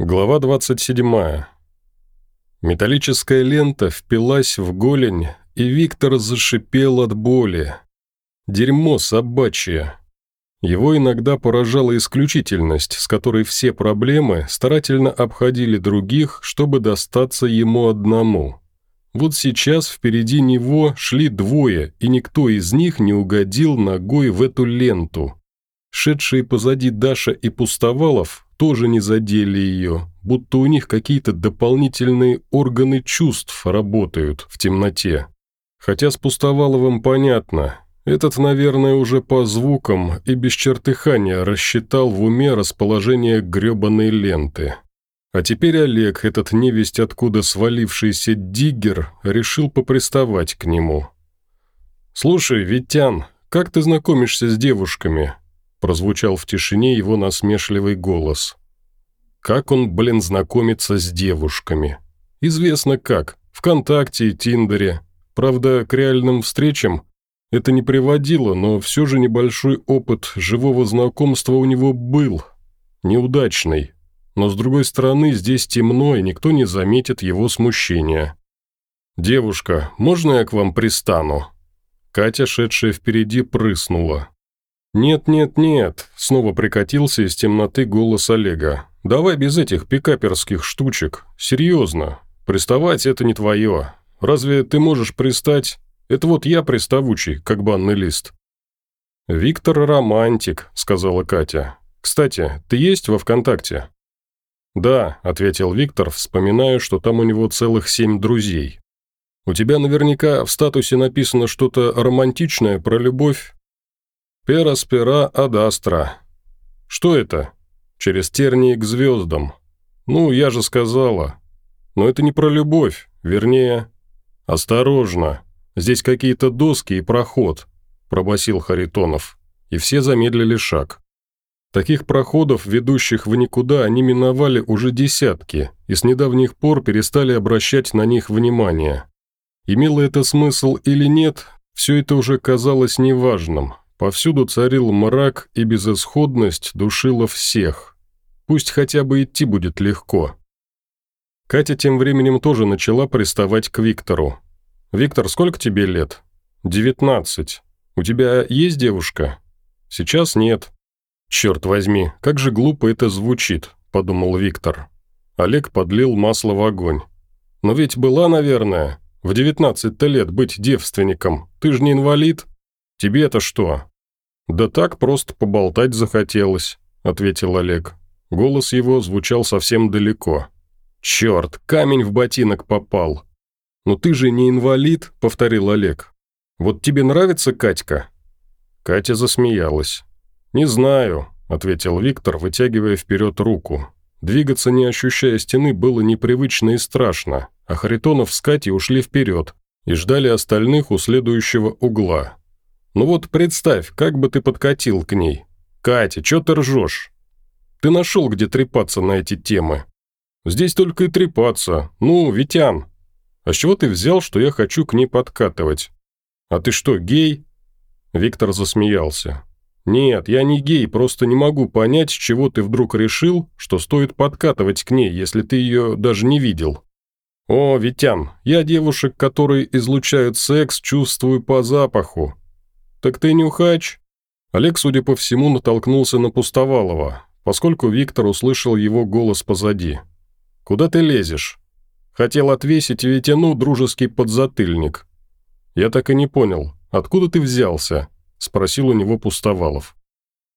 Глава 27. Металлическая лента впилась в голень, и Виктор зашипел от боли. Дерьмо собачье. Его иногда поражала исключительность, с которой все проблемы старательно обходили других, чтобы достаться ему одному. Вот сейчас впереди него шли двое, и никто из них не угодил ногой в эту ленту. Шедшие позади Даша и Пустовалов тоже не задели ее, будто у них какие-то дополнительные органы чувств работают в темноте. Хотя с Пустоваловым понятно, этот, наверное, уже по звукам и без чертыхания рассчитал в уме расположение гребаной ленты. А теперь Олег, этот невесть откуда свалившийся диггер, решил поприставать к нему. «Слушай, Витян, как ты знакомишься с девушками?» Прозвучал в тишине его насмешливый голос. Как он, блин, знакомится с девушками? Известно как. Вконтакте Тиндере. Правда, к реальным встречам это не приводило, но все же небольшой опыт живого знакомства у него был. Неудачный. Но с другой стороны, здесь темно, и никто не заметит его смущения. «Девушка, можно я к вам пристану?» Катя, шедшая впереди, прыснула. «Нет-нет-нет», — снова прикатился из темноты голос Олега. «Давай без этих пикаперских штучек. Серьезно. Приставать — это не твое. Разве ты можешь пристать? Это вот я приставучий, как банный лист». «Виктор романтик», — сказала Катя. «Кстати, ты есть во ВКонтакте?» «Да», — ответил Виктор, вспоминая, что там у него целых семь друзей. «У тебя наверняка в статусе написано что-то романтичное про любовь?» Пераспера адастра. Что это? Через тернии к звездам. Ну, я же сказала. Но это не про любовь, вернее... Осторожно, здесь какие-то доски и проход, пробасил Харитонов. И все замедлили шаг. Таких проходов, ведущих в никуда, они миновали уже десятки, и с недавних пор перестали обращать на них внимание. Имело это смысл или нет, все это уже казалось неважным, Повсюду царил мрак, и безысходность душила всех. Пусть хотя бы идти будет легко. Катя тем временем тоже начала приставать к Виктору. «Виктор, сколько тебе лет?» «Девятнадцать. У тебя есть девушка?» «Сейчас нет». «Черт возьми, как же глупо это звучит», – подумал Виктор. Олег подлил масло в огонь. «Но ведь была, наверное, в девятнадцать-то лет быть девственником. Ты же не инвалид?» «Тебе-то что?» «Да так просто поболтать захотелось», — ответил Олег. Голос его звучал совсем далеко. «Черт, камень в ботинок попал!» «Но ты же не инвалид», — повторил Олег. «Вот тебе нравится Катька?» Катя засмеялась. «Не знаю», — ответил Виктор, вытягивая вперед руку. Двигаться, не ощущая стены, было непривычно и страшно, а Харитонов с Катей ушли вперед и ждали остальных у следующего угла. Ну вот представь, как бы ты подкатил к ней. Катя, чё ты ржешь? Ты нашел, где трепаться на эти темы. Здесь только и трепаться. Ну, Витян. А с чего ты взял, что я хочу к ней подкатывать? А ты что, гей? Виктор засмеялся. «Нет, я не гей, просто не могу понять, с чего ты вдруг решил, что стоит подкатывать к ней, если ты ее даже не видел». «О, Витян, я девушек, которые излучают секс, чувствую по запаху. «Так ты нюхач?» Олег, судя по всему, натолкнулся на Пустовалова, поскольку Виктор услышал его голос позади. «Куда ты лезешь?» «Хотел отвесить Витяну дружеский подзатыльник». «Я так и не понял, откуда ты взялся?» – спросил у него Пустовалов.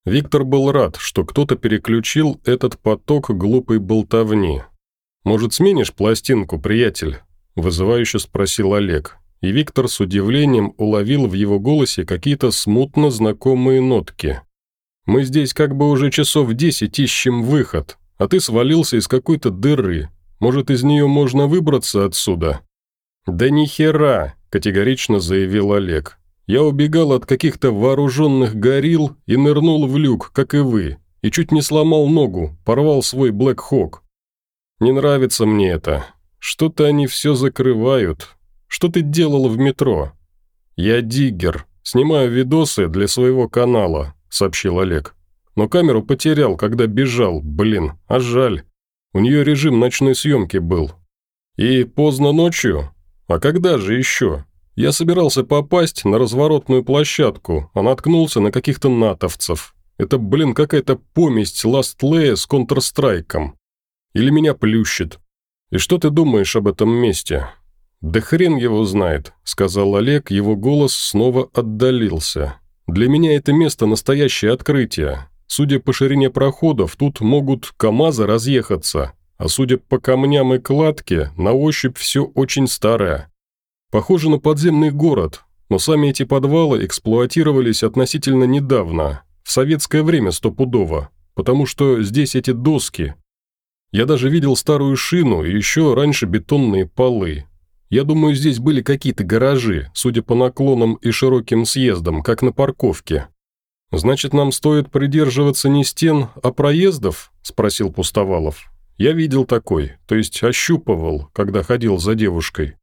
Виктор был рад, что кто-то переключил этот поток глупой болтовни. «Может, сменишь пластинку, приятель?» – вызывающе спросил Олег и Виктор с удивлением уловил в его голосе какие-то смутно знакомые нотки. «Мы здесь как бы уже часов десять ищем выход, а ты свалился из какой-то дыры. Может, из нее можно выбраться отсюда?» «Да ни хера!» – категорично заявил Олег. «Я убегал от каких-то вооруженных горил и нырнул в люк, как и вы, и чуть не сломал ногу, порвал свой Блэк Хок. Не нравится мне это. Что-то они все закрывают, что ты делал в метро?» «Я диггер. Снимаю видосы для своего канала», – сообщил Олег. «Но камеру потерял, когда бежал, блин, а жаль. У нее режим ночной съемки был. И поздно ночью? А когда же еще? Я собирался попасть на разворотную площадку, а наткнулся на каких-то натовцев. Это, блин, какая-то поместь Ластлея с Контрстрайком. Или меня плющит. И что ты думаешь об этом месте?» «Да хрен его знает», — сказал Олег, его голос снова отдалился. «Для меня это место настоящее открытие. Судя по ширине проходов, тут могут КАМАЗы разъехаться, а судя по камням и кладке, на ощупь все очень старое. Похоже на подземный город, но сами эти подвалы эксплуатировались относительно недавно, в советское время стопудово, потому что здесь эти доски. Я даже видел старую шину и еще раньше бетонные полы. Я думаю, здесь были какие-то гаражи, судя по наклонам и широким съездам, как на парковке. «Значит, нам стоит придерживаться не стен, а проездов?» – спросил Пустовалов. «Я видел такой, то есть ощупывал, когда ходил за девушкой.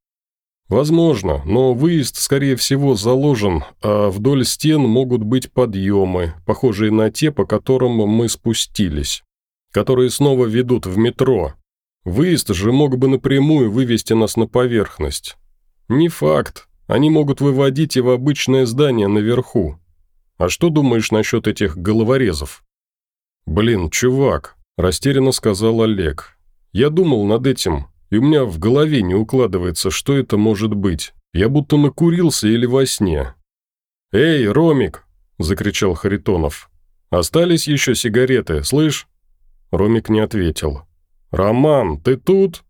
«Возможно, но выезд, скорее всего, заложен, а вдоль стен могут быть подъемы, похожие на те, по которым мы спустились, которые снова ведут в метро. Выезд же мог бы напрямую вывести нас на поверхность. Не факт, они могут выводить и в обычное здание наверху. А что думаешь насчет этих головорезов?» «Блин, чувак», – растерянно сказал Олег. «Я думал над этим, и у меня в голове не укладывается, что это может быть. Я будто накурился или во сне. «Эй, Ромик!» – закричал Харитонов. «Остались еще сигареты, слышь?» Ромик не ответил. «Роман, ты тут?»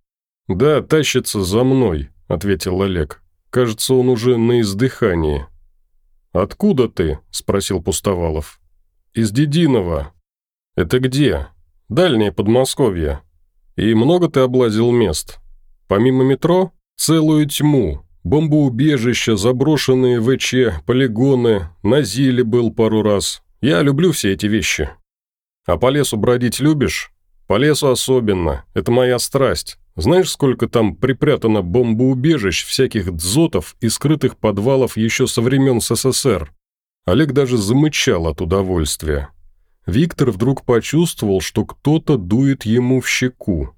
«Да, тащится за мной», – ответил Олег. «Кажется, он уже на издыхании». «Откуда ты?» – спросил Пустовалов. «Из Дединова». «Это где?» «Дальнее Подмосковье». «И много ты облазил мест? Помимо метро, целую тьму. Бомбоубежища, заброшенные ВЧ, полигоны, на Зиле был пару раз. Я люблю все эти вещи. А по лесу бродить любишь? По лесу особенно. Это моя страсть. Знаешь, сколько там припрятано бомбоубежищ, всяких дзотов и скрытых подвалов еще со времен СССР? Олег даже замычал от удовольствия. Виктор вдруг почувствовал, что кто-то дует ему в щеку.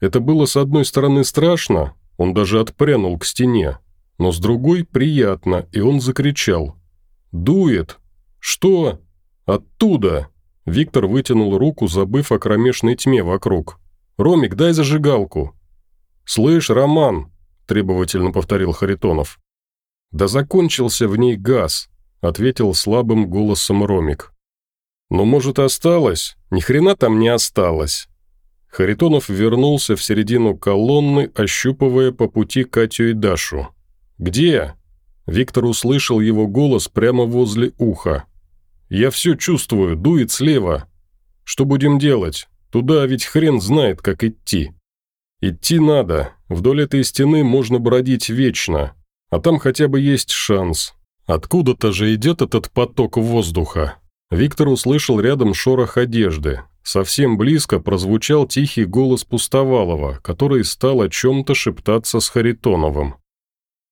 Это было с одной стороны страшно, он даже отпрянул к стене, но с другой приятно, и он закричал. «Дует! Что? Оттуда!» Виктор вытянул руку, забыв о кромешной тьме вокруг. «Ромик, дай зажигалку!» «Слышь, Роман!» – требовательно повторил Харитонов. «Да закончился в ней газ», – ответил слабым голосом Ромик. «Ну, может, осталось? Ни хрена там не осталось». Харитонов вернулся в середину колонны, ощупывая по пути Катю и Дашу. «Где?» Виктор услышал его голос прямо возле уха. «Я все чувствую, дует слева. Что будем делать? Туда ведь хрен знает, как идти». «Идти надо. Вдоль этой стены можно бродить вечно. А там хотя бы есть шанс. Откуда-то же идет этот поток воздуха. Виктор услышал рядом шорох одежды. Совсем близко прозвучал тихий голос Пустовалова, который стал о чем-то шептаться с Харитоновым.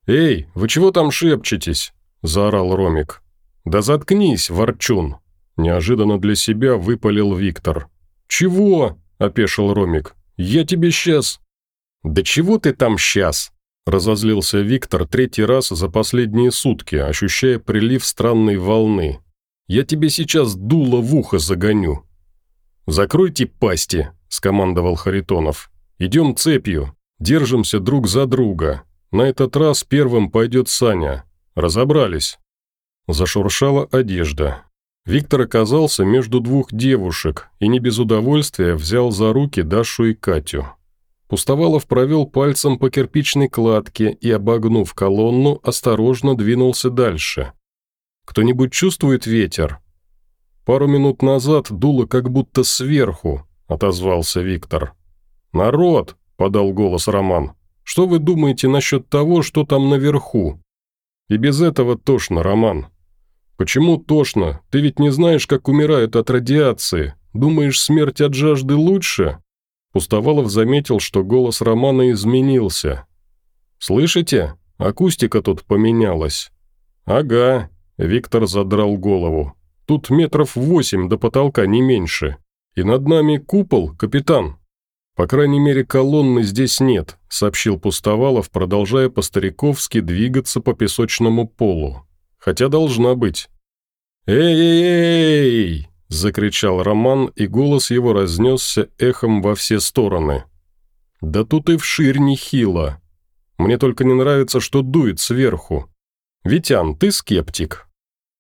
«Эй, вы чего там шепчетесь?» – заорал Ромик. «Да заткнись, ворчун!» – неожиданно для себя выпалил Виктор. «Чего?» – опешил Ромик. «Я тебе сейчас...» «Да чего ты там сейчас?» – разозлился Виктор третий раз за последние сутки, ощущая прилив странной волны. Я тебе сейчас дуло в ухо загоню». «Закройте пасти», – скомандовал Харитонов. «Идем цепью. Держимся друг за друга. На этот раз первым пойдет Саня. Разобрались». Зашуршала одежда. Виктор оказался между двух девушек и не без удовольствия взял за руки Дашу и Катю. Пустовалов провел пальцем по кирпичной кладке и, обогнув колонну, осторожно двинулся дальше. Кто-нибудь чувствует ветер?» «Пару минут назад дуло как будто сверху», – отозвался Виктор. «Народ!» – подал голос Роман. «Что вы думаете насчет того, что там наверху?» «И без этого тошно, Роман». «Почему тошно? Ты ведь не знаешь, как умирают от радиации. Думаешь, смерть от жажды лучше?» Пустовалов заметил, что голос Романа изменился. «Слышите? Акустика тут поменялась». «Ага, Виктор задрал голову. «Тут метров восемь до потолка, не меньше. И над нами купол, капитан». «По крайней мере, колонны здесь нет», — сообщил Пустовалов, продолжая по-стариковски двигаться по песочному полу. «Хотя должна быть». «Эй-эй-эй!» — закричал Роман, и голос его разнесся эхом во все стороны. «Да тут и вширь нехило. Мне только не нравится, что дует сверху. Витян, ты скептик».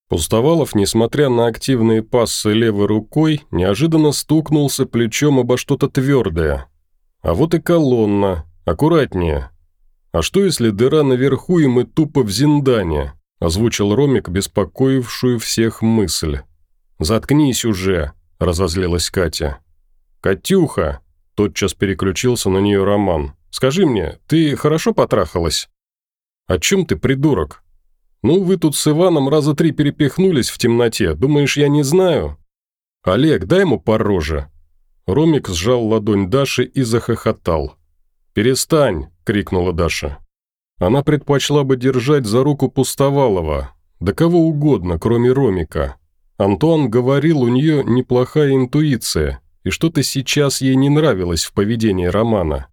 Пустовалов, несмотря на активные пассы левой рукой, неожиданно стукнулся плечом обо что-то твердое. А вот и колонна. Аккуратнее. А что, если дыра наверху, и мы тупо в зиндане? Озвучил Ромик, беспокоившую всех мысль. «Заткнись уже!» – разозлилась Катя. «Катюха!» – тотчас переключился на нее Роман. «Скажи мне, ты хорошо потрахалась?» «О чем ты, придурок?» «Ну, вы тут с Иваном раза три перепихнулись в темноте. Думаешь, я не знаю?» «Олег, дай ему по роже». Ромик сжал ладонь Даши и захохотал. «Перестань!» – крикнула Даша. Она предпочла бы держать за руку Пустовалова, да кого угодно, кроме Ромика. Антуан говорил, у нее неплохая интуиция, и что-то сейчас ей не нравилось в поведении Романа.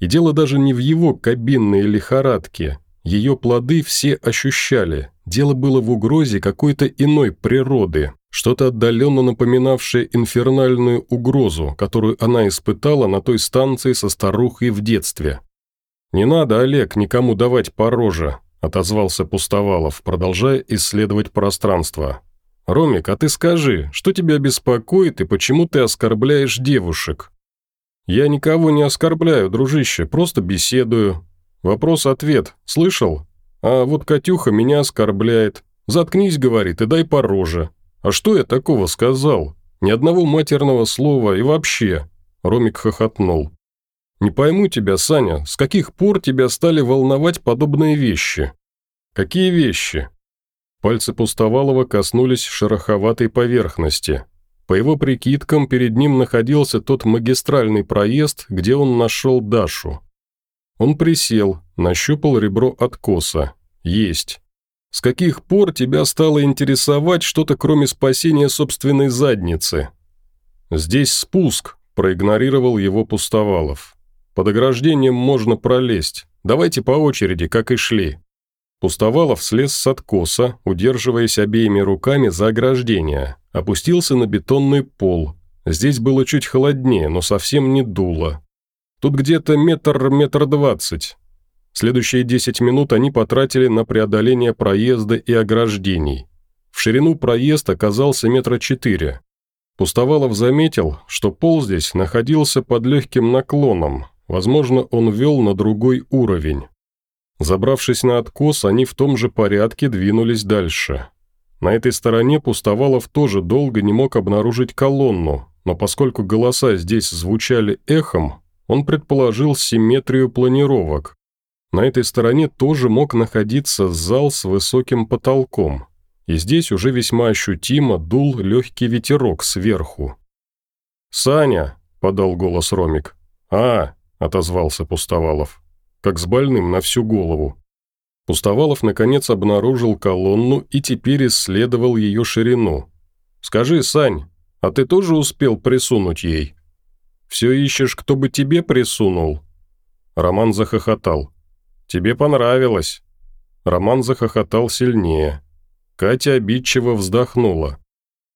И дело даже не в его кабинной лихорадке, ее плоды все ощущали. Дело было в угрозе какой-то иной природы, что-то отдаленно напоминавшее инфернальную угрозу, которую она испытала на той станции со старухой в детстве. «Не надо, Олег, никому давать по роже», – отозвался Пустовалов, продолжая исследовать пространство. «Ромик, а ты скажи, что тебя беспокоит и почему ты оскорбляешь девушек?» «Я никого не оскорбляю, дружище, просто беседую. Вопрос-ответ. Слышал? А вот Катюха меня оскорбляет. Заткнись, говорит, и дай по роже. А что я такого сказал? Ни одного матерного слова и вообще. Ромик хохотнул. «Не пойму тебя, Саня, с каких пор тебя стали волновать подобные вещи?» «Какие вещи?» Пальцы Пустовалова коснулись шероховатой поверхности. По его прикидкам, перед ним находился тот магистральный проезд, где он нашел Дашу. Он присел, нащупал ребро откоса. Есть. С каких пор тебя стало интересовать что-то, кроме спасения собственной задницы? Здесь спуск, проигнорировал его Пустовалов. Под ограждением можно пролезть. Давайте по очереди, как и шли. Пустовалов слез с откоса, удерживаясь обеими руками за ограждение. Опустился на бетонный пол. Здесь было чуть холоднее, но совсем не дуло. Тут где-то метр-метр двадцать. Следующие десять минут они потратили на преодоление проезда и ограждений. В ширину проезд оказался метра четыре. Пустовалов заметил, что пол здесь находился под легким наклоном, возможно, он вел на другой уровень. Забравшись на откос, они в том же порядке двинулись дальше. На этой стороне Пустовалов тоже долго не мог обнаружить колонну, но поскольку голоса здесь звучали эхом, он предположил симметрию планировок. На этой стороне тоже мог находиться зал с высоким потолком, и здесь уже весьма ощутимо дул легкий ветерок сверху. «Саня!» – подал голос Ромик. «А!» – отозвался Пустовалов, как с больным на всю голову. Пустовалов наконец обнаружил колонну и теперь исследовал ее ширину. «Скажи, Сань, а ты тоже успел присунуть ей?» Все ищешь, кто бы тебе присунул?» Роман захохотал. «Тебе понравилось». Роман захохотал сильнее. Катя обидчиво вздохнула.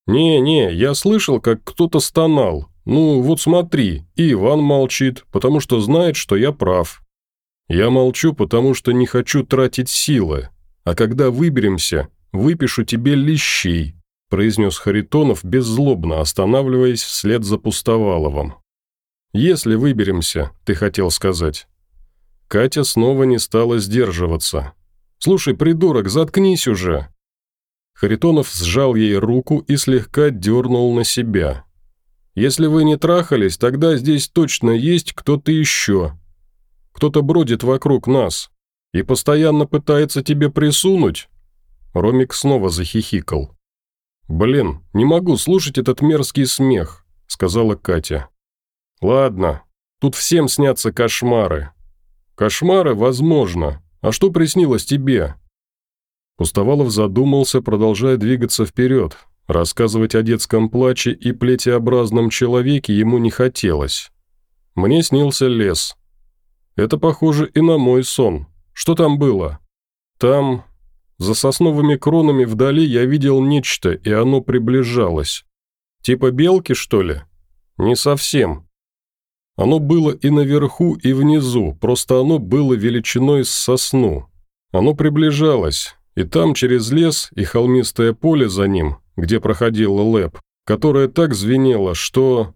«Не-не, я слышал, как кто-то стонал. Ну, вот смотри, и Иван молчит, потому что знает, что я прав. Я молчу, потому что не хочу тратить силы. А когда выберемся, выпишу тебе лещей», произнес Харитонов беззлобно, останавливаясь вслед за Пустоваловым. «Если выберемся», ты хотел сказать. Катя снова не стала сдерживаться. «Слушай, придурок, заткнись уже!» Харитонов сжал ей руку и слегка дернул на себя. «Если вы не трахались, тогда здесь точно есть кто-то еще. Кто-то бродит вокруг нас и постоянно пытается тебе присунуть». Ромик снова захихикал. «Блин, не могу слушать этот мерзкий смех», — сказала Катя. «Ладно, тут всем снятся кошмары». «Кошмары, возможно. А что приснилось тебе?» Пустовалов задумался, продолжая двигаться вперед. Рассказывать о детском плаче и плетеобразном человеке ему не хотелось. Мне снился лес. Это похоже и на мой сон. Что там было? Там, за сосновыми кронами вдали, я видел нечто, и оно приближалось. Типа белки, что ли? Не совсем. Оно было и наверху, и внизу, просто оно было величиной с сосну. Оно приближалось, и там через лес и холмистое поле за ним, где проходила лэп, которое так звенело, что...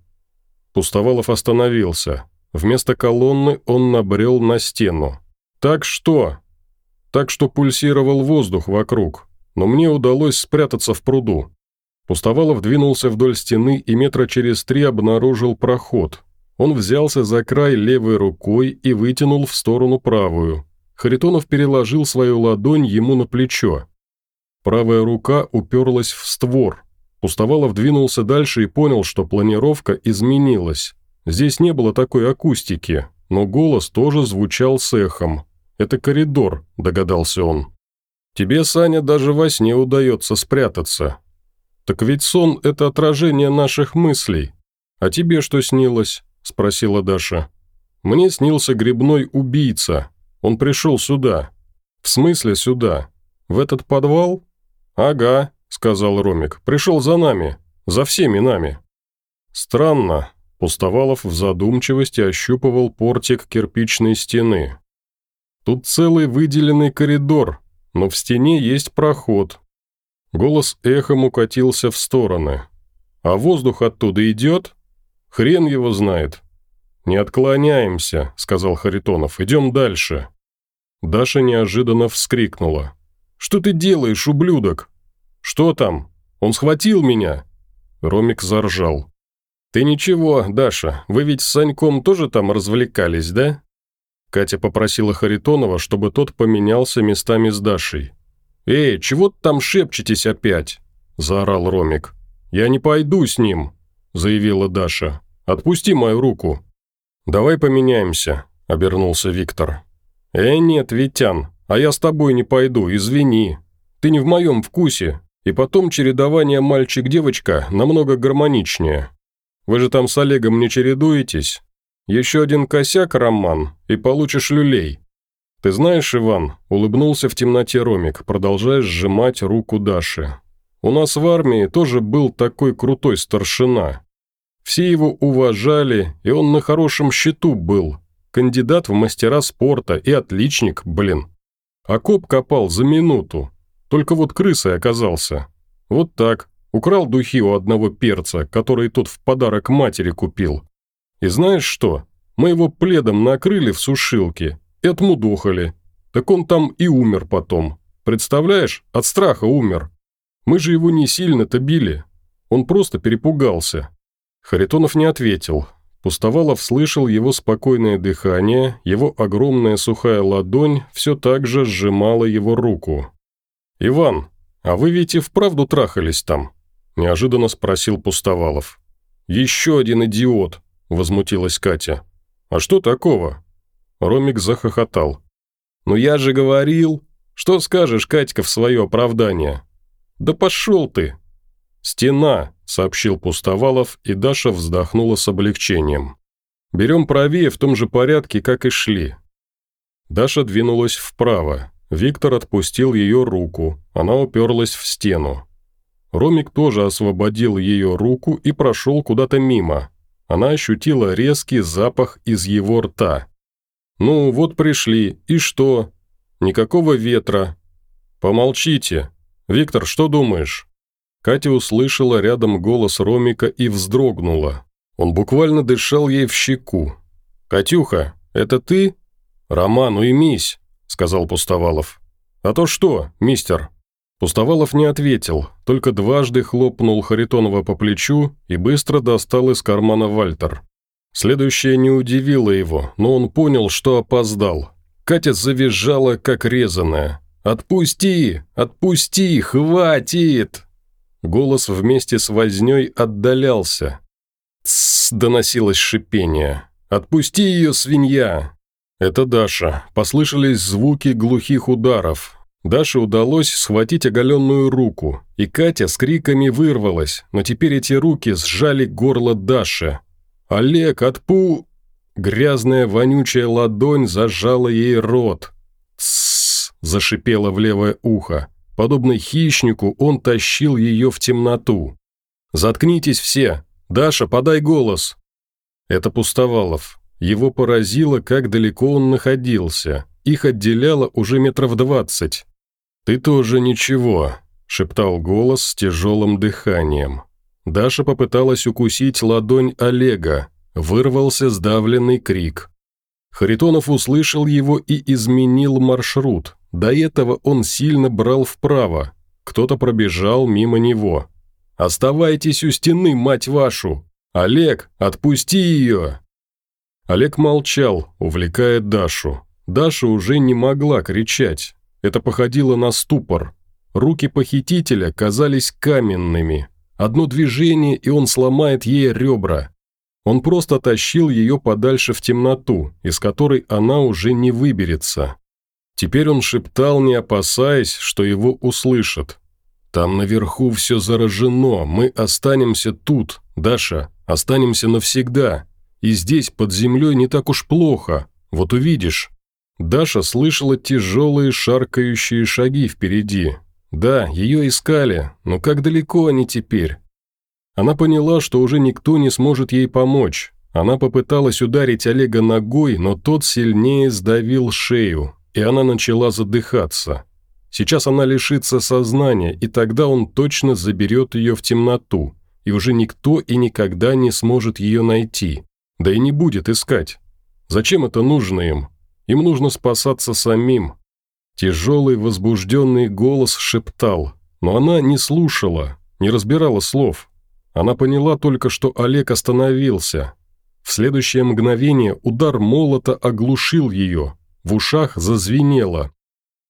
Пустовалов остановился. Вместо колонны он набрел на стену. «Так что?» «Так что пульсировал воздух вокруг, но мне удалось спрятаться в пруду». Пустовалов двинулся вдоль стены и метра через три обнаружил проход. Он взялся за край левой рукой и вытянул в сторону правую. Харитонов переложил свою ладонь ему на плечо. Правая рука уперлась в створ. Пустовалов двинулся дальше и понял, что планировка изменилась. Здесь не было такой акустики, но голос тоже звучал с эхом. «Это коридор», – догадался он. «Тебе, Саня, даже во сне удается спрятаться. Так ведь сон – это отражение наших мыслей. А тебе что снилось?» – спросила Даша. «Мне снился грибной убийца. Он пришел сюда». «В смысле сюда? В этот подвал?» «Ага», – сказал Ромик. «Пришел за нами. За всеми нами». «Странно. Пустовалов в задумчивости ощупывал портик кирпичной стены. «Тут целый выделенный коридор, но в стене есть проход». Голос эхом укатился в стороны. «А воздух оттуда идет? Хрен его знает». «Не отклоняемся», — сказал Харитонов. «Идем дальше». Даша неожиданно вскрикнула. «Что ты делаешь, ублюдок?» «Что там? Он схватил меня?» Ромик заржал. «Ты ничего, Даша, вы ведь с Саньком тоже там развлекались, да?» Катя попросила Харитонова, чтобы тот поменялся местами с Дашей. «Эй, чего там шепчетесь опять?» – заорал Ромик. «Я не пойду с ним», – заявила Даша. «Отпусти мою руку». «Давай поменяемся», – обернулся Виктор. «Э, нет, Витян, а я с тобой не пойду, извини. Ты не в моем вкусе, и потом чередование мальчик-девочка намного гармоничнее. Вы же там с Олегом не чередуетесь? Еще один косяк, Роман, и получишь люлей». «Ты знаешь, Иван», – улыбнулся в темноте Ромик, продолжая сжимать руку Даши. «У нас в армии тоже был такой крутой старшина. Все его уважали, и он на хорошем счету был. Кандидат в мастера спорта и отличник, блин. Окоп копал за минуту. Только вот крысой оказался. Вот так, Украл духи у одного перца, который тот в подарок матери купил. И знаешь что? Мы его пледом накрыли в сушилке и отмудохали. Так он там и умер потом. Представляешь, от страха умер. Мы же его не сильно-то били. Он просто перепугался. Харитонов не ответил. Пустовалов слышал его спокойное дыхание, его огромная сухая ладонь все так же сжимала его руку. «Иван, а вы ведь и вправду трахались там?» – неожиданно спросил Пустовалов. «Еще один идиот!» – возмутилась Катя. «А что такого?» Ромик захохотал. «Ну я же говорил! Что скажешь, Катька, в свое оправдание?» «Да пошел ты!» «Стена!» – сообщил Пустовалов, и Даша вздохнула с облегчением. «Берем правее в том же порядке, как и шли». Даша двинулась вправо. Виктор отпустил ее руку. Она уперлась в стену. Ромик тоже освободил ее руку и прошел куда-то мимо. Она ощутила резкий запах из его рта. «Ну, вот пришли. И что? Никакого ветра. Помолчите. Виктор, что думаешь?» Катя услышала рядом голос Ромика и вздрогнула. Он буквально дышал ей в щеку. «Катюха, это ты?» «Роман, уймись», — сказал Пустовалов. «А то что, мистер?» Пустовалов не ответил, только дважды хлопнул Харитонова по плечу и быстро достал из кармана Вальтер. Следующее не удивило его, но он понял, что опоздал. Катя завизжала, как резаная. «Отпусти! Отпусти! Хватит!» Голос вместе с вознёй отдалялся. «Тссс!» – доносилось шипение. «Отпусти ее, свинья!» Это Даша. Послышались звуки глухих ударов. Даше удалось схватить оголенную руку, и Катя с криками вырвалась, но теперь эти руки сжали горло Даши. «Олег, отпу...» Грязная вонючая ладонь зажала ей рот. «Тссс!» – зашипела в левое ухо. Подобно хищнику он тащил ее в темноту. «Заткнитесь все! Даша, подай голос!» Это Пустовалов. Его поразило, как далеко он находился. Их отделяло уже метров двадцать. «Ты тоже ничего», – шептал голос с тяжелым дыханием. Даша попыталась укусить ладонь Олега. Вырвался сдавленный крик. Харитонов услышал его и изменил маршрут. До этого он сильно брал вправо. Кто-то пробежал мимо него. «Оставайтесь у стены, мать вашу! Олег, отпусти ее!» Олег молчал, увлекая Дашу. Даша уже не могла кричать. Это походило на ступор. Руки похитителя казались каменными. Одно движение, и он сломает ей ребра. Он просто тащил ее подальше в темноту, из которой она уже не выберется. Теперь он шептал, не опасаясь, что его услышат. «Там наверху все заражено, мы останемся тут, Даша, останемся навсегда. И здесь, под землей, не так уж плохо, вот увидишь». Даша слышала тяжелые шаркающие шаги впереди. Да, ее искали, но как далеко они теперь? Она поняла, что уже никто не сможет ей помочь. Она попыталась ударить Олега ногой, но тот сильнее сдавил шею, и она начала задыхаться. Сейчас она лишится сознания, и тогда он точно заберет ее в темноту, и уже никто и никогда не сможет ее найти, да и не будет искать. Зачем это нужно им? Им нужно спасаться самим. Тяжелый возбужденный голос шептал, но она не слушала, не разбирала слов. Она поняла только, что Олег остановился. В следующее мгновение удар молота оглушил ее, в ушах зазвенело.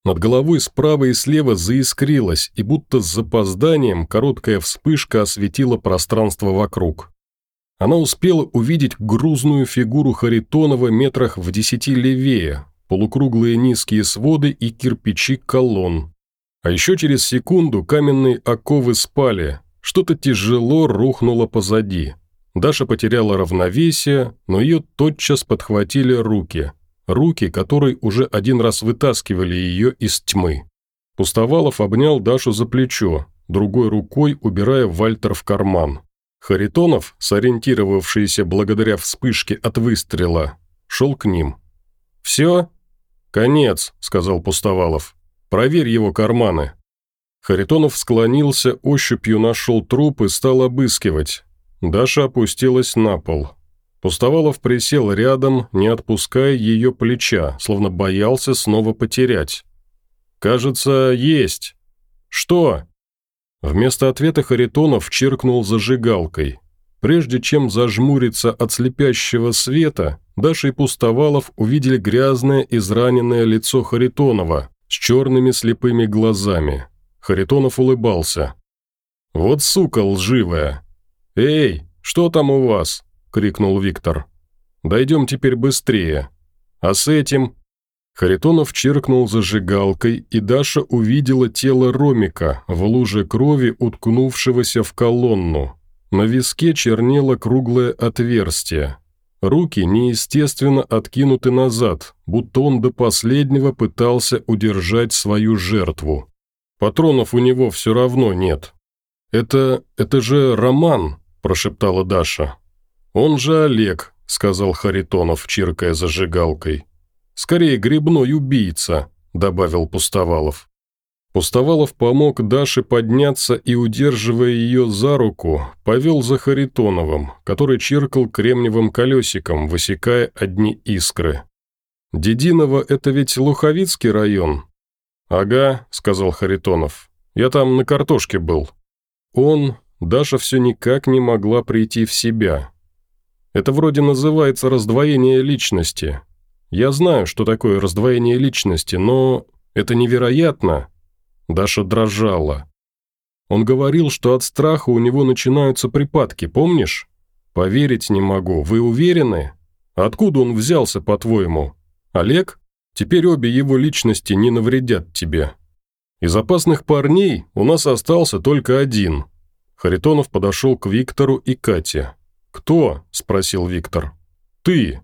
Над головой справа и слева заискрилось, и будто с запозданием короткая вспышка осветила пространство вокруг. Она успела увидеть грузную фигуру Харитонова метрах в десяти левее, полукруглые низкие своды и кирпичи колонн. А еще через секунду каменные оковы спали, что-то тяжело рухнуло позади. Даша потеряла равновесие, но ее тотчас подхватили руки. Руки, которые уже один раз вытаскивали ее из тьмы. Пустовалов обнял Дашу за плечо, другой рукой убирая Вальтер в карман. Харитонов, сориентировавшийся благодаря вспышке от выстрела, шел к ним. «Все?» «Конец», – сказал Пустовалов. «Проверь его карманы». Харитонов склонился, ощупью нашел труп и стал обыскивать. Даша опустилась на пол. Пустовалов присел рядом, не отпуская ее плеча, словно боялся снова потерять. «Кажется, есть». «Что?» Вместо ответа Харитонов чиркнул зажигалкой. Прежде чем зажмуриться от слепящего света, Даша и Пустовалов увидели грязное, израненное лицо Харитонова с черными слепыми глазами. Харитонов улыбался. «Вот сука лживая!» «Эй, что там у вас?» – крикнул Виктор. «Дойдем теперь быстрее. А с этим...» Харитонов чиркнул зажигалкой, и Даша увидела тело Ромика в луже крови, уткнувшегося в колонну. На виске чернело круглое отверстие. Руки неестественно откинуты назад, будто он до последнего пытался удержать свою жертву. Патронов у него все равно нет. «Это... это же Роман», – прошептала Даша. «Он же Олег», – сказал Харитонов, чиркая зажигалкой. «Скорее грибной убийца», – добавил Пустовалов. Пустовалов помог Даше подняться и, удерживая ее за руку, повел за Харитоновым, который чиркал кремниевым колесиком, высекая одни искры. «Дединово – это ведь Луховицкий район?» «Ага», – сказал Харитонов. «Я там на картошке был». Он, Даша все никак не могла прийти в себя. Это вроде называется раздвоение личности. Я знаю, что такое раздвоение личности, но это невероятно. Даша дрожала. Он говорил, что от страха у него начинаются припадки, помнишь? Поверить не могу. Вы уверены? Откуда он взялся, по-твоему? Олег? Теперь обе его личности не навредят тебе. Из опасных парней у нас остался только один. Харитонов подошел к Виктору и Кате. «Кто?» – спросил Виктор. «Ты.